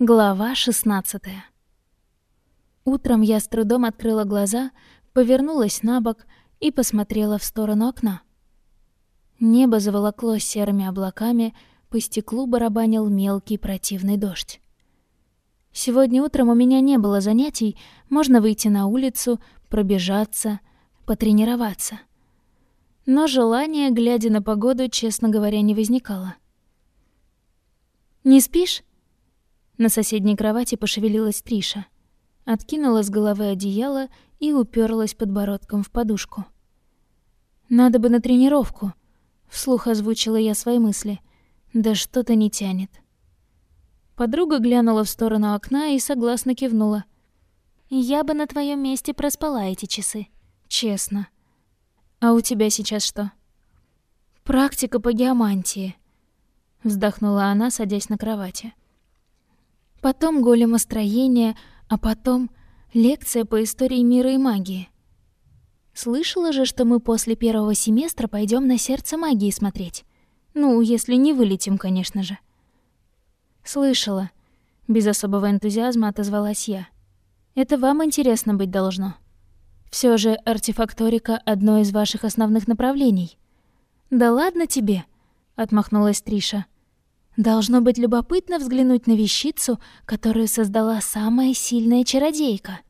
Глава 16 Утром я с трудом открыла глаза, повернулась на бок и посмотрела в сторону окна. Небо заволокло серыми облаками, по стеклу барабанил мелкий противный дождь. Сегодня утром у меня не было занятий, можно выйти на улицу, пробежаться, потренироваться. Но желания, глядя на погоду, честно говоря, не возникало. «Не спишь?» На соседней кровати пошевелилась Триша. Откинула с головы одеяло и уперлась подбородком в подушку. «Надо бы на тренировку», — вслух озвучила я свои мысли. «Да что-то не тянет». Подруга глянула в сторону окна и согласно кивнула. «Я бы на твоем месте проспала эти часы. Честно. А у тебя сейчас что?» «Практика по геомантии», — вздохнула она, садясь на кровати потом големостроение, а потом лекция по истории мира и магии. Слышала же, что мы после первого семестра пойдем на сердце магии смотреть. Ну, если не вылетим, конечно же. Слышала. Без особого энтузиазма отозвалась я. Это вам интересно быть должно. Все же артефакторика — одно из ваших основных направлений. Да ладно тебе, — отмахнулась Триша. Должно быть любопытно взглянуть на вещицу, которую создала самая сильная чародейка.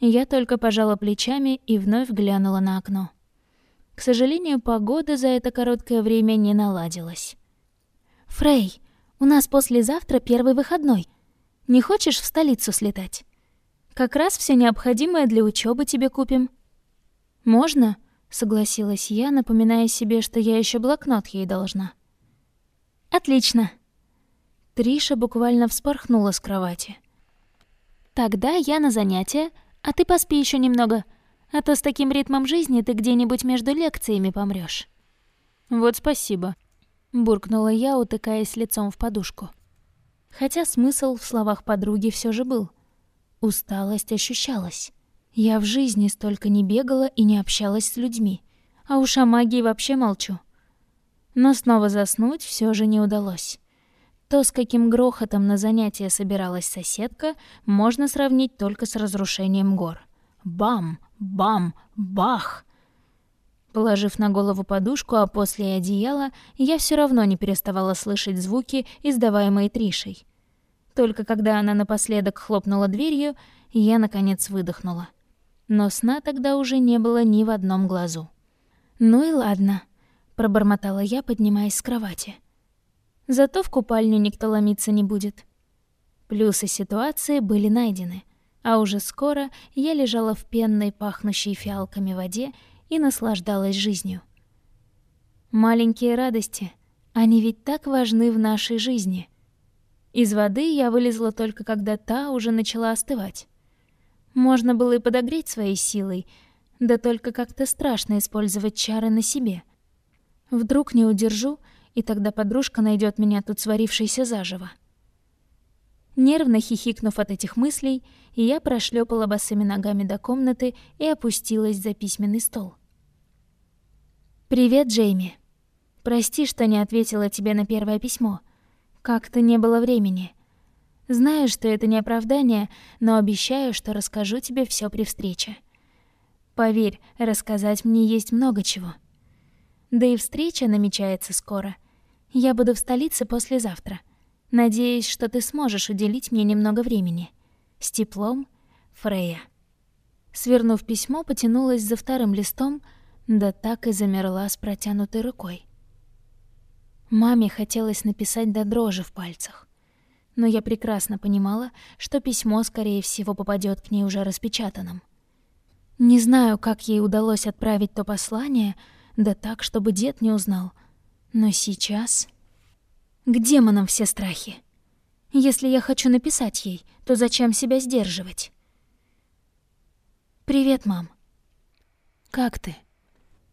Я только пожала плечами и вновь глянула на окно. К сожалению, погода за это короткое время не наладилась. «Фрей, у нас послезавтра первый выходной. Не хочешь в столицу слетать? Как раз все необходимое для учебы тебе купим». «Можно?» — согласилась я, напоминая себе, что я еще блокнот ей должна. Отлично. Триша буквально вспорхнула с кровати. Тогда я на занятия, а ты поспи еще немного, а то с таким ритмом жизни ты где-нибудь между лекциями помрешь. Вот спасибо, буркнула я, утыкаясь лицом в подушку. Хотя смысл в словах подруги все же был. Усталость ощущалась. Я в жизни столько не бегала и не общалась с людьми, а уж о магии вообще молчу. Но снова заснуть все же не удалось. То, с каким грохотом на занятия собиралась соседка, можно сравнить только с разрушением гор. Бам, бам, бах! Положив на голову подушку, а после и одеяло, я все равно не переставала слышать звуки, издаваемые Тришей. Только когда она напоследок хлопнула дверью, я, наконец, выдохнула. Но сна тогда уже не было ни в одном глазу. Ну и ладно пробормотала я, поднимаясь с кровати. Зато в купальню никто ломиться не будет. Плюсы ситуации были найдены, а уже скоро я лежала в пенной, пахнущей фиалками воде и наслаждалась жизнью. Маленькие радости, они ведь так важны в нашей жизни. Из воды я вылезла только когда та уже начала остывать. Можно было и подогреть своей силой, да только как-то страшно использовать чары на себе — Вдруг не удержу, и тогда подружка найдет меня тут сварившейся заживо. Нервно хихикнув от этих мыслей, я прошлепала босыми ногами до комнаты и опустилась за письменный стол. «Привет, Джейми. Прости, что не ответила тебе на первое письмо. Как-то не было времени. Знаю, что это не оправдание, но обещаю, что расскажу тебе все при встрече. Поверь, рассказать мне есть много чего». Да и встреча намечается скоро. Я буду в столице послезавтра. Надеюсь, что ты сможешь уделить мне немного времени. С теплом, Фрея. Свернув письмо, потянулась за вторым листом, да так и замерла с протянутой рукой. Маме хотелось написать до дрожи в пальцах. Но я прекрасно понимала, что письмо, скорее всего, попадет к ней уже распечатанным. Не знаю, как ей удалось отправить то послание — да так, чтобы дед не узнал. Но сейчас... К демонам все страхи. Если я хочу написать ей, то зачем себя сдерживать? «Привет, мам. Как ты?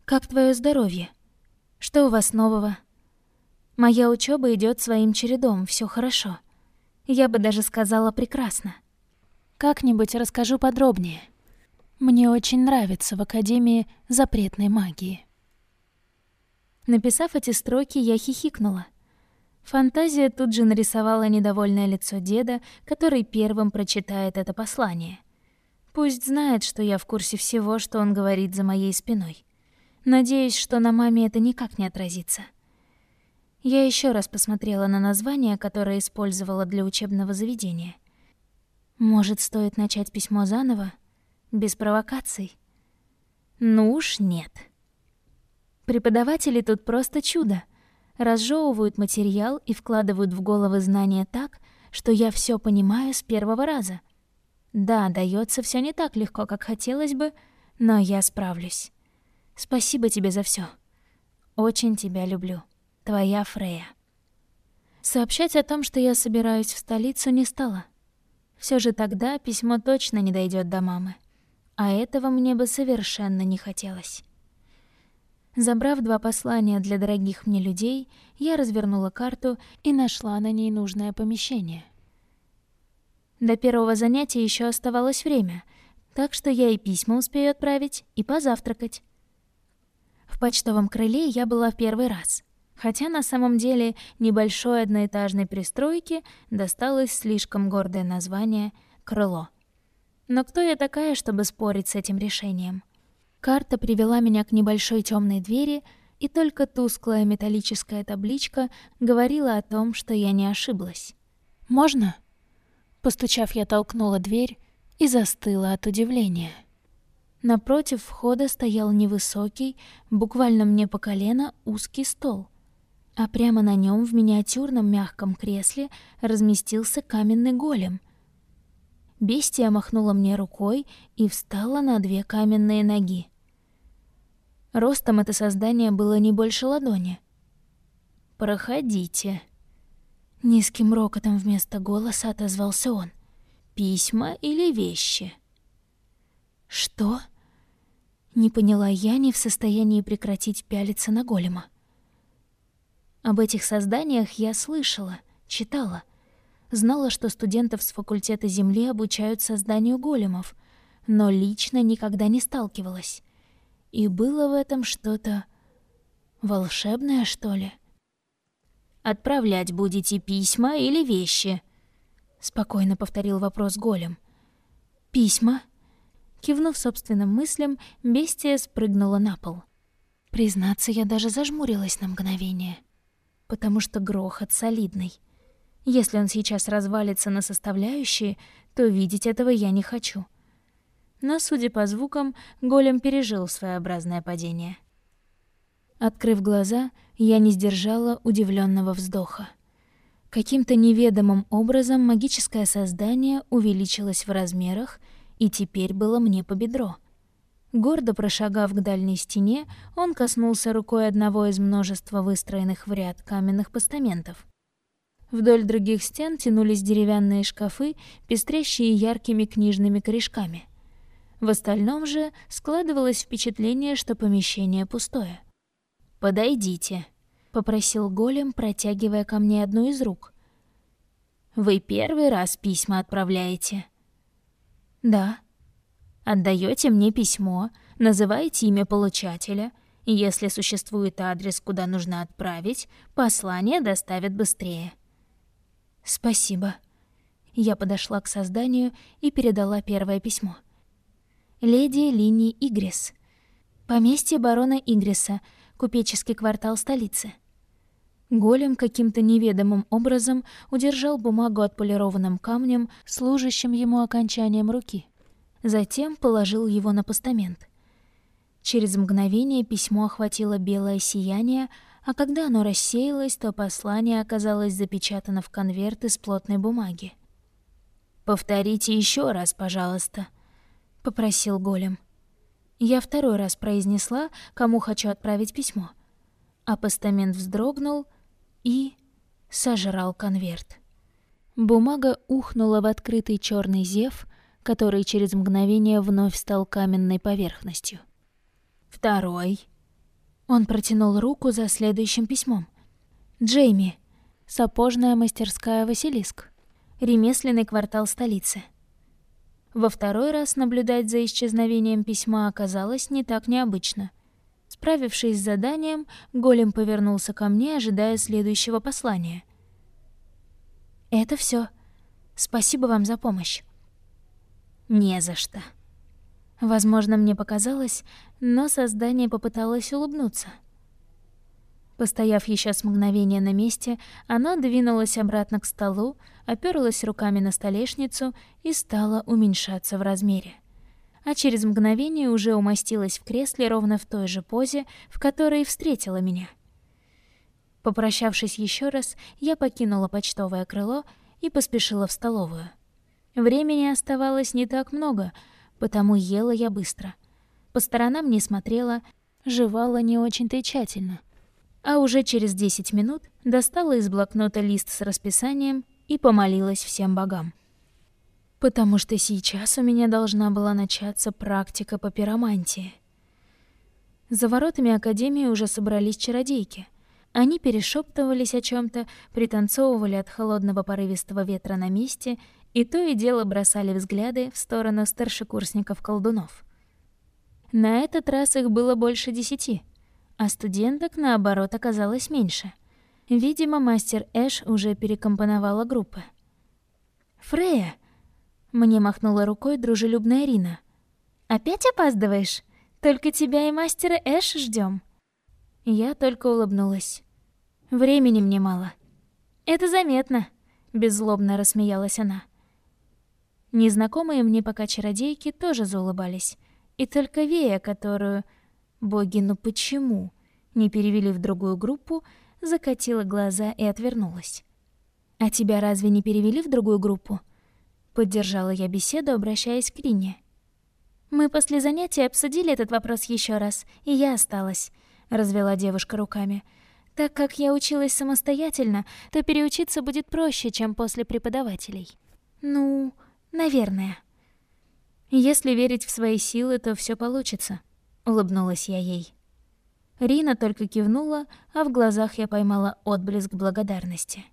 Как твое здоровье? Что у вас нового? Моя учеба идет своим чередом, все хорошо. Я бы даже сказала прекрасно. Как-нибудь расскажу подробнее. Мне очень нравится в Академии запретной магии». Написав эти строки, я хихикнула. Фантазия тут же нарисовала недовольное лицо деда, который первым прочитает это послание. Пусть знает, что я в курсе всего, что он говорит за моей спиной. Надеюсь, что на маме это никак не отразится. Я еще раз посмотрела на название, которое использовала для учебного заведения. Может, стоит начать письмо заново? Без провокаций? Ну уж нет. Преподаватели тут просто чудо. Разжевывают материал и вкладывают в головы знания так, что я все понимаю с первого раза. Да, дается все не так легко, как хотелось бы, но я справлюсь. Спасибо тебе за все. Очень тебя люблю. Твоя Фрея. Сообщать о том, что я собираюсь в столицу, не стала. Все же тогда письмо точно не дойдет до мамы. А этого мне бы совершенно не хотелось. Забрав два послания для дорогих мне людей, я развернула карту и нашла на ней нужное помещение. До первого занятия еще оставалось время, так что я и письма успею отправить, и позавтракать. В почтовом крыле я была в первый раз — хотя на самом деле небольшой одноэтажной пристройке досталось слишком гордое название «Крыло». Но кто я такая, чтобы спорить с этим решением? Карта привела меня к небольшой темной двери, и только тусклая металлическая табличка говорила о том, что я не ошиблась. «Можно?» Постучав, я толкнула дверь и застыла от удивления. Напротив входа стоял невысокий, буквально мне по колено, узкий стол а прямо на нем в миниатюрном мягком кресле разместился каменный голем. Бестия махнула мне рукой и встала на две каменные ноги. Ростом это создание было не больше ладони. «Проходите». Низким рокотом вместо голоса отозвался он. «Письма или вещи?» «Что?» Не поняла я, не в состоянии прекратить пялиться на голема. Об этих созданиях я слышала, читала. Знала, что студентов с факультета Земли обучают созданию големов, но лично никогда не сталкивалась. И было в этом что-то волшебное, что ли? «Отправлять будете письма или вещи?» — спокойно повторил вопрос голем. «Письма?» Кивнув собственным мыслям, бестия спрыгнула на пол. Признаться, я даже зажмурилась на мгновение — потому что грохот солидный. Если он сейчас развалится на составляющие, то видеть этого я не хочу. Но, судя по звукам, голем пережил своеобразное падение. Открыв глаза, я не сдержала удивленного вздоха. Каким-то неведомым образом магическое создание увеличилось в размерах и теперь было мне по бедро — Гордо прошагав к дальней стене, он коснулся рукой одного из множества выстроенных в ряд каменных постаментов. Вдоль других стен тянулись деревянные шкафы, пестрящие яркими книжными корешками. В остальном же складывалось впечатление, что помещение пустое. «Подойдите», — попросил голем, протягивая ко мне одну из рук. «Вы первый раз письма отправляете?» «Да», Отдаете мне письмо, называете имя получателя, если существует адрес, куда нужно отправить, послание доставят быстрее. Спасибо. Я подошла к созданию и передала первое письмо. Леди Лини Игрис. Поместье барона Игриса, купеческий квартал столицы. Голем каким-то неведомым образом удержал бумагу отполированным камнем, служащим ему окончанием руки затем положил его на постамент. Через мгновение письмо охватило белое сияние, а когда оно рассеялось, то послание оказалось запечатано в конверт из плотной бумаги. «Повторите еще раз, пожалуйста», — попросил голем. Я второй раз произнесла, кому хочу отправить письмо. А постамент вздрогнул и сожрал конверт. Бумага ухнула в открытый черный зев, который через мгновение вновь стал каменной поверхностью. Второй. Он протянул руку за следующим письмом. Джейми. Сапожная мастерская Василиск. Ремесленный квартал столицы. Во второй раз наблюдать за исчезновением письма оказалось не так необычно. Справившись с заданием, голем повернулся ко мне, ожидая следующего послания — Это все. Спасибо вам за помощь. Не за что. Возможно, мне показалось, но создание попыталось улыбнуться. Постояв еще с мгновения на месте, оно двинулось обратно к столу, оперлось руками на столешницу и стало уменьшаться в размере. А через мгновение уже умостилось в кресле ровно в той же позе, в которой встретила меня. Попрощавшись еще раз, я покинула почтовое крыло и поспешила в столовую. Времени оставалось не так много — потому ела я быстро. По сторонам не смотрела, жевала не очень-то тщательно. А уже через 10 минут достала из блокнота лист с расписанием и помолилась всем богам. Потому что сейчас у меня должна была начаться практика по пиромантии. За воротами Академии уже собрались чародейки. Они перешептывались о чем то пританцовывали от холодного порывистого ветра на месте и то и дело бросали взгляды в сторону старшекурсников-колдунов. На этот раз их было больше десяти, а студенток, наоборот, оказалось меньше. Видимо, мастер Эш уже перекомпоновала группы. «Фрея!» — мне махнула рукой дружелюбная Рина. «Опять опаздываешь? Только тебя и мастера Эш ждем. Я только улыбнулась. «Времени мне мало». «Это заметно», — беззлобно рассмеялась она. Незнакомые мне пока чародейки тоже заулыбались. И только Вея, которую... Боги, ну почему? Не перевели в другую группу, закатила глаза и отвернулась. «А тебя разве не перевели в другую группу?» Поддержала я беседу, обращаясь к Рине. «Мы после занятия обсудили этот вопрос еще раз, и я осталась», — развела девушка руками. «Так как я училась самостоятельно, то переучиться будет проще, чем после преподавателей». «Ну...» Наверное. Если верить в свои силы, то все получится, улыбнулась я ей. Рина только кивнула, а в глазах я поймала отблеск благодарности.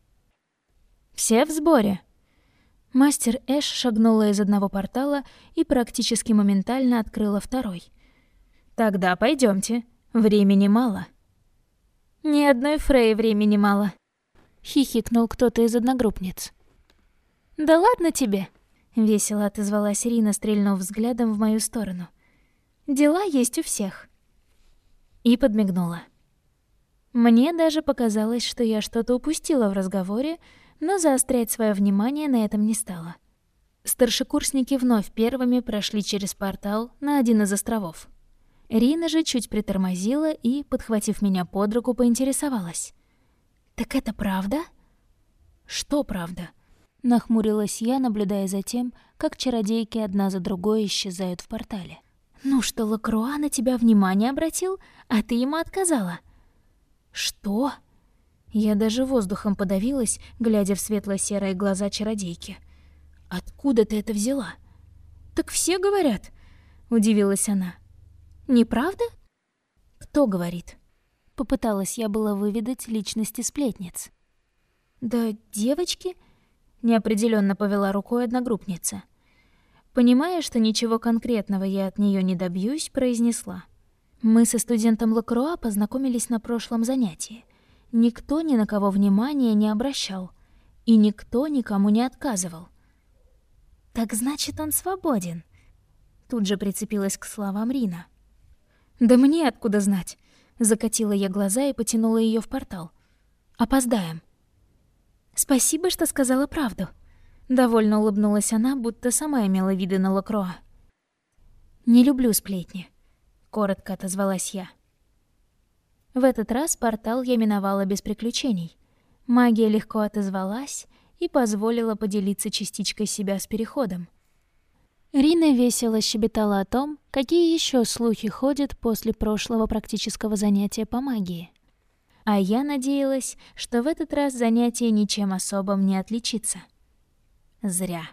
Все в сборе. Мастер Эш шагнула из одного портала и практически моментально открыла второй. Тогда пойдемте. Времени мало. Ни одной Фрей времени мало. Хихикнул кто-то из одногруппниц. Да ладно тебе, Весело отозвалась Рина, стрельнув взглядом в мою сторону. «Дела есть у всех». И подмигнула. Мне даже показалось, что я что-то упустила в разговоре, но заострять свое внимание на этом не стала. Старшекурсники вновь первыми прошли через портал на один из островов. Рина же чуть притормозила и, подхватив меня под руку, поинтересовалась. «Так это правда?» «Что правда?» Нахмурилась я, наблюдая за тем, как чародейки одна за другой исчезают в портале. «Ну что, Лакруа на тебя внимание обратил, а ты ему отказала?» «Что?» Я даже воздухом подавилась, глядя в светло-серые глаза чародейки. «Откуда ты это взяла?» «Так все говорят», — удивилась она. «Неправда?» «Кто говорит?» Попыталась я было выведать личности сплетниц. «Да девочки», неопределенно повела рукой одногруппница. Понимая, что ничего конкретного я от нее не добьюсь, произнесла: "Мы со студентом Лакруа познакомились на прошлом занятии. Никто ни на кого внимания не обращал, и никто никому не отказывал. Так значит, он свободен". Тут же прицепилась к словам Рина. "Да мне откуда знать?" Закатила я глаза и потянула ее в портал. "Опоздаем". «Спасибо, что сказала правду». Довольно улыбнулась она, будто сама имела виды на Лакроа. «Не люблю сплетни», — коротко отозвалась я. В этот раз портал я миновала без приключений. Магия легко отозвалась и позволила поделиться частичкой себя с переходом. Рина весело щебетала о том, какие еще слухи ходят после прошлого практического занятия по магии. А я надеялась, что в этот раз занятие ничем особым не отличится. Зря.